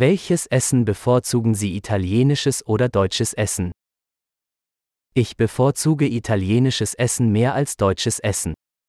Welches Essen bevorzugen Sie italienisches oder deutsches Essen? Ich bevorzuge italienisches Essen mehr als deutsches Essen.